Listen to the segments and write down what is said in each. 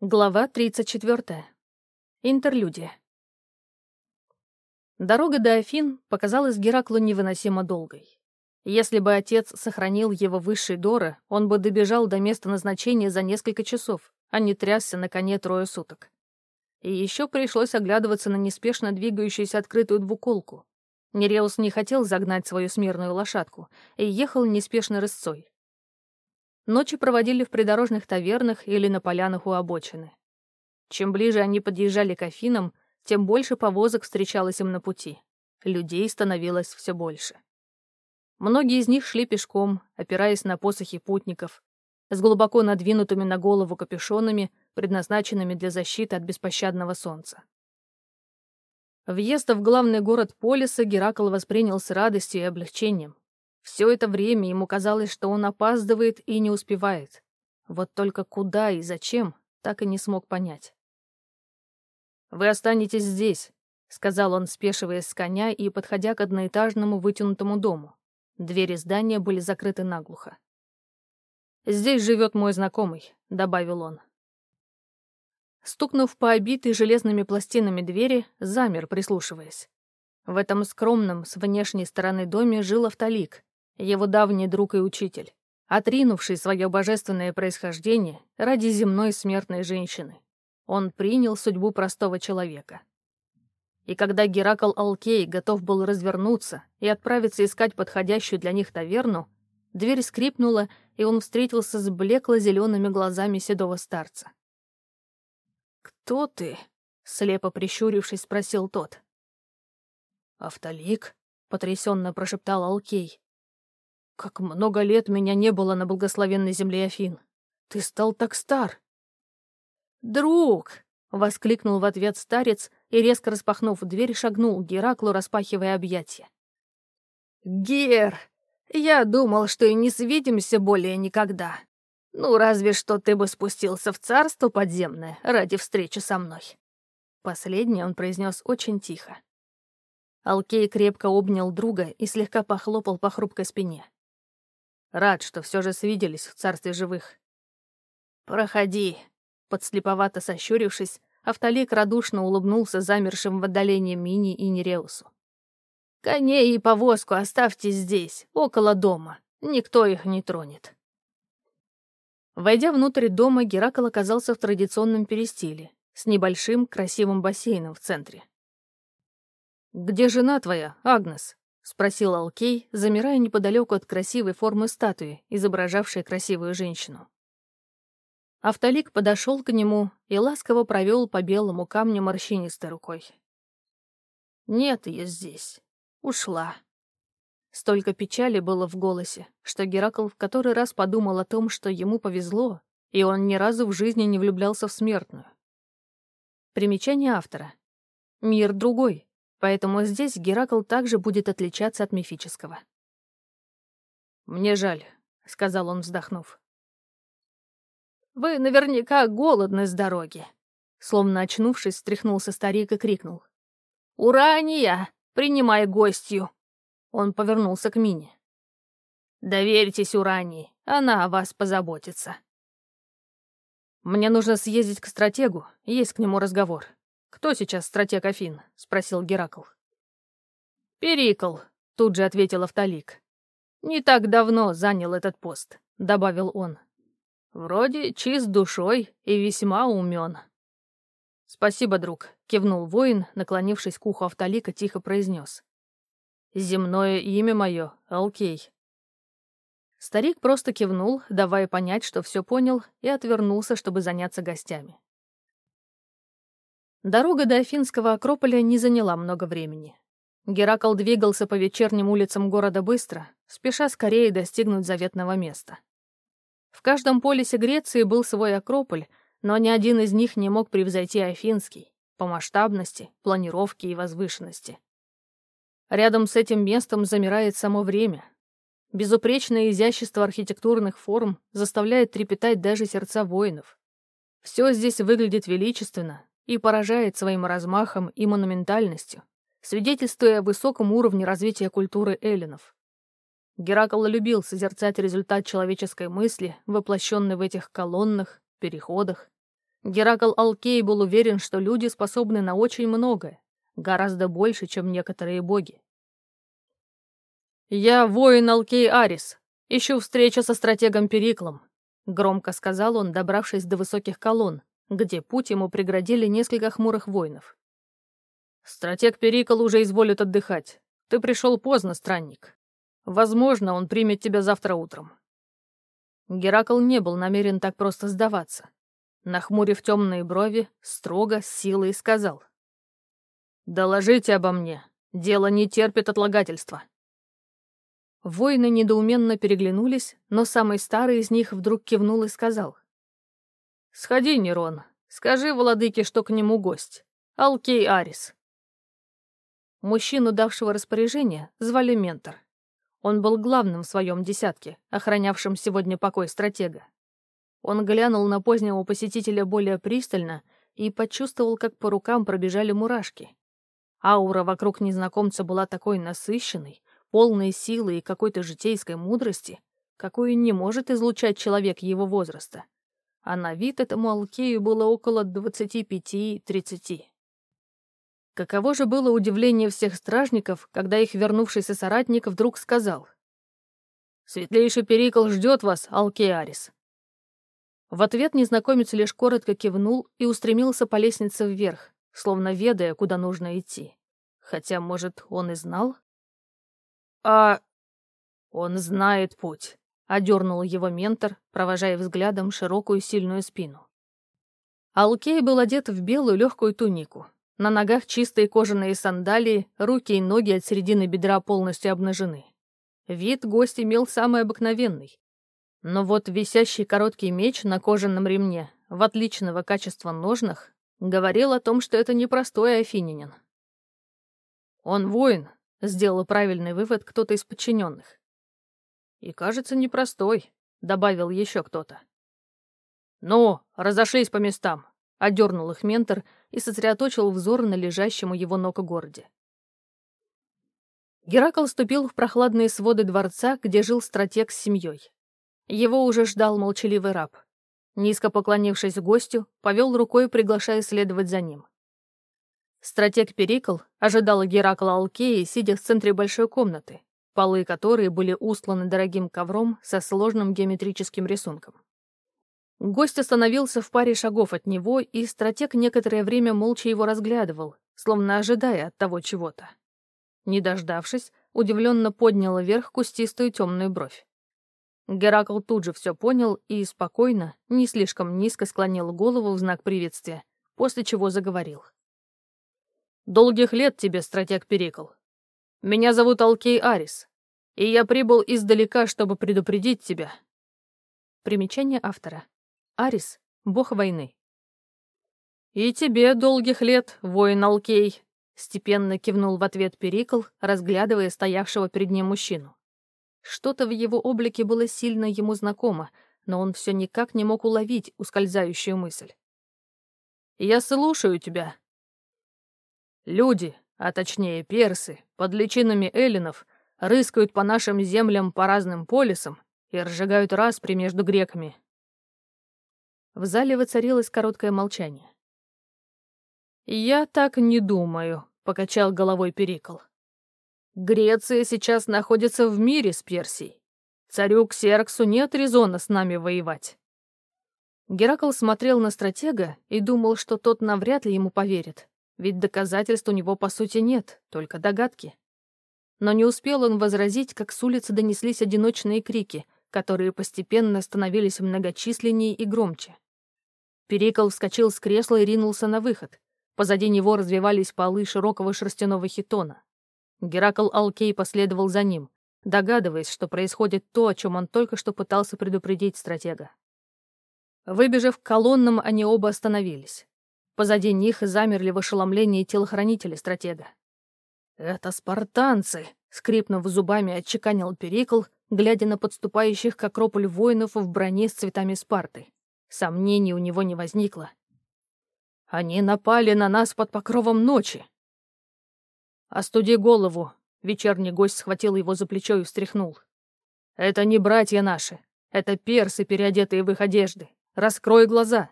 Глава 34. Интерлюдия. Дорога до Афин показалась Гераклу невыносимо долгой. Если бы отец сохранил его высшей Доры, он бы добежал до места назначения за несколько часов, а не трясся на коне трое суток. И еще пришлось оглядываться на неспешно двигающуюся открытую двуколку. Нереус не хотел загнать свою смирную лошадку и ехал неспешно рысцой. Ночи проводили в придорожных тавернах или на полянах у обочины. Чем ближе они подъезжали к Афинам, тем больше повозок встречалось им на пути. Людей становилось все больше. Многие из них шли пешком, опираясь на посохи путников, с глубоко надвинутыми на голову капюшонами, предназначенными для защиты от беспощадного солнца. Въезд в главный город Полиса Геракл воспринял с радостью и облегчением. Все это время ему казалось, что он опаздывает и не успевает. Вот только куда и зачем, так и не смог понять. «Вы останетесь здесь», — сказал он, спешиваясь с коня и подходя к одноэтажному вытянутому дому. Двери здания были закрыты наглухо. «Здесь живет мой знакомый», — добавил он. Стукнув по обитой железными пластинами двери, замер, прислушиваясь. В этом скромном, с внешней стороны доме жил Автолик, его давний друг и учитель, отринувший свое божественное происхождение ради земной смертной женщины. Он принял судьбу простого человека. И когда Геракл Алкей готов был развернуться и отправиться искать подходящую для них таверну, дверь скрипнула, и он встретился с блекло-зелеными глазами седого старца. «Кто ты?» — слепо прищурившись, спросил тот. «Автолик?» — потрясенно прошептал Алкей. Как много лет меня не было на благословенной земле Афин. Ты стал так стар. Друг! воскликнул в ответ старец и, резко распахнув дверь, шагнул к Гераклу, распахивая объятия. «Гер, я думал, что и не свидимся более никогда. Ну, разве что ты бы спустился в царство подземное ради встречи со мной». Последнее он произнес очень тихо. Алкей крепко обнял друга и слегка похлопал по хрупкой спине. Рад, что все же свиделись в царстве живых. «Проходи», — подслеповато сощурившись, Автолик радушно улыбнулся замершим в отдалении Мини и Нереусу. «Коней и повозку оставьте здесь, около дома. Никто их не тронет». Войдя внутрь дома, Геракл оказался в традиционном перестиле, с небольшим красивым бассейном в центре. «Где жена твоя, Агнес?» — спросил Алкей, замирая неподалеку от красивой формы статуи, изображавшей красивую женщину. Автолик подошел к нему и ласково провел по белому камню морщинистой рукой. «Нет ее здесь. Ушла». Столько печали было в голосе, что Геракл в который раз подумал о том, что ему повезло, и он ни разу в жизни не влюблялся в смертную. Примечание автора. Мир другой, Поэтому здесь Геракл также будет отличаться от мифического. «Мне жаль», — сказал он, вздохнув. «Вы наверняка голодны с дороги», — словно очнувшись, встряхнулся старик и крикнул. «Урания, принимай гостью!» Он повернулся к Мине. «Доверьтесь Урании, она о вас позаботится». «Мне нужно съездить к стратегу, есть к нему разговор», «Кто сейчас стратег Афин?» — спросил Геракл. «Перикл», — тут же ответил Автолик. «Не так давно занял этот пост», — добавил он. «Вроде чист душой и весьма умен». «Спасибо, друг», — кивнул воин, наклонившись к уху Автолика, тихо произнес. «Земное имя мое — Алкей». Старик просто кивнул, давая понять, что все понял, и отвернулся, чтобы заняться гостями. Дорога до Афинского Акрополя не заняла много времени. Геракл двигался по вечерним улицам города быстро, спеша скорее достигнуть заветного места. В каждом полисе Греции был свой Акрополь, но ни один из них не мог превзойти Афинский по масштабности, планировке и возвышенности. Рядом с этим местом замирает само время. Безупречное изящество архитектурных форм заставляет трепетать даже сердца воинов. Все здесь выглядит величественно, и поражает своим размахом и монументальностью, свидетельствуя о высоком уровне развития культуры эллинов. Геракл любил созерцать результат человеческой мысли, воплощенный в этих колоннах, переходах, Геракл Алкей был уверен, что люди способны на очень многое, гораздо больше, чем некоторые боги. «Я воин Алкей Арис. Ищу встречу со стратегом Периклом», — громко сказал он, добравшись до высоких колонн, где путь ему преградили несколько хмурых воинов. «Стратег Перикл уже изволит отдыхать. Ты пришел поздно, странник. Возможно, он примет тебя завтра утром». Геракл не был намерен так просто сдаваться. Нахмурив темные брови, строго, с силой сказал. «Доложите обо мне. Дело не терпит отлагательства». Воины недоуменно переглянулись, но самый старый из них вдруг кивнул и сказал. «Сходи, Нерон, скажи владыке, что к нему гость. Алкей Арис». Мужчину, давшего распоряжение, звали Ментор. Он был главным в своем десятке, охранявшим сегодня покой стратега. Он глянул на позднего посетителя более пристально и почувствовал, как по рукам пробежали мурашки. Аура вокруг незнакомца была такой насыщенной, полной силы и какой-то житейской мудрости, какую не может излучать человек его возраста. А на вид этому Алкею было около 25-30. Каково же было удивление всех стражников, когда их вернувшийся соратник вдруг сказал. «Светлейший Перикл ждет вас, Алкеарис». В ответ незнакомец лишь коротко кивнул и устремился по лестнице вверх, словно ведая, куда нужно идти. Хотя, может, он и знал? «А...» «Он знает путь», — одернул его ментор, провожая взглядом широкую сильную спину. Алкей был одет в белую легкую тунику, на ногах чистые кожаные сандалии, руки и ноги от середины бедра полностью обнажены. Вид гость имел самый обыкновенный. Но вот висящий короткий меч на кожаном ремне, в отличного качества ножнах, говорил о том, что это непростой афининин. «Он воин», — сделал правильный вывод кто-то из подчиненных. «И, кажется, непростой», — добавил еще кто-то. «Ну, разошлись по местам», — одернул их ментор и сосредоточил взор на лежащем у его ног городе. Геракл ступил в прохладные своды дворца, где жил стратег с семьей. Его уже ждал молчаливый раб. Низко поклонившись гостю, повел рукой, приглашая следовать за ним. Стратег Перикл ожидал Геракла Алкеи, сидя в центре большой комнаты, полы которой были устланы дорогим ковром со сложным геометрическим рисунком. Гость остановился в паре шагов от него, и стратег некоторое время молча его разглядывал, словно ожидая от того чего-то. Не дождавшись, удивленно поднял вверх кустистую темную бровь. Геракл тут же все понял и спокойно, не слишком низко склонил голову в знак приветствия, после чего заговорил. «Долгих лет тебе, стратег Перикл. Меня зовут Алкей Арис, и я прибыл издалека, чтобы предупредить тебя». Примечание автора. Арис — бог войны. «И тебе долгих лет, воин Алкей», — степенно кивнул в ответ Перикл, разглядывая стоявшего перед ним мужчину. Что-то в его облике было сильно ему знакомо, но он все никак не мог уловить ускользающую мысль. «Я слушаю тебя». Люди, а точнее персы, под личинами эллинов, рыскают по нашим землям по разным полисам и разжигают распри между греками, в зале воцарилось короткое молчание. «Я так не думаю», — покачал головой Перикл. «Греция сейчас находится в мире с Персией. Царю Ксерксу нет резона с нами воевать». Геракл смотрел на стратега и думал, что тот навряд ли ему поверит, ведь доказательств у него по сути нет, только догадки. Но не успел он возразить, как с улицы донеслись одиночные крики, которые постепенно становились многочисленнее и громче. Перикл вскочил с кресла и ринулся на выход. Позади него развивались полы широкого шерстяного хитона. Геракл Алкей последовал за ним, догадываясь, что происходит то, о чем он только что пытался предупредить стратега. Выбежав к колоннам, они оба остановились. Позади них замерли в ошеломлении телохранители стратега. «Это спартанцы!» — скрипнув зубами, отчеканил Перикл, глядя на подступающих к Акрополю воинов в броне с цветами Спарты. Сомнений у него не возникло. Они напали на нас под покровом ночи. Остуди голову. Вечерний гость схватил его за плечо и встряхнул. Это не братья наши. Это персы, переодетые в их одежды. Раскрой глаза.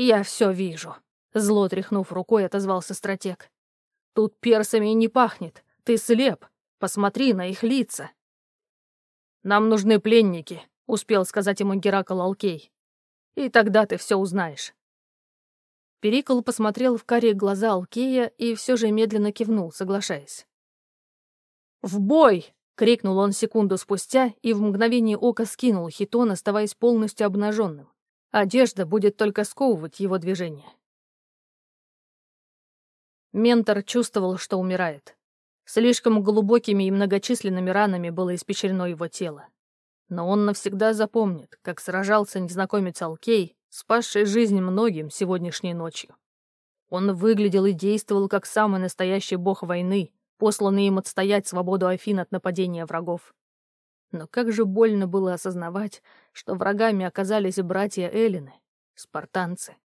«Я все вижу», — зло тряхнув рукой, отозвался стратег. «Тут персами не пахнет. Ты слеп. Посмотри на их лица». «Нам нужны пленники», — успел сказать ему Геракл Алкей. «И тогда ты все узнаешь». Перикл посмотрел в карие глаза Алкея и все же медленно кивнул, соглашаясь. «В бой!» — крикнул он секунду спустя и в мгновение ока скинул хитон, оставаясь полностью обнаженным. Одежда будет только сковывать его движение. Ментор чувствовал, что умирает. Слишком глубокими и многочисленными ранами было испечрено его тело. Но он навсегда запомнит, как сражался незнакомец Алкей, спасший жизнь многим сегодняшней ночью. Он выглядел и действовал как самый настоящий бог войны, посланный им отстоять свободу Афин от нападения врагов. Но как же больно было осознавать, что врагами оказались братья Эллины, спартанцы.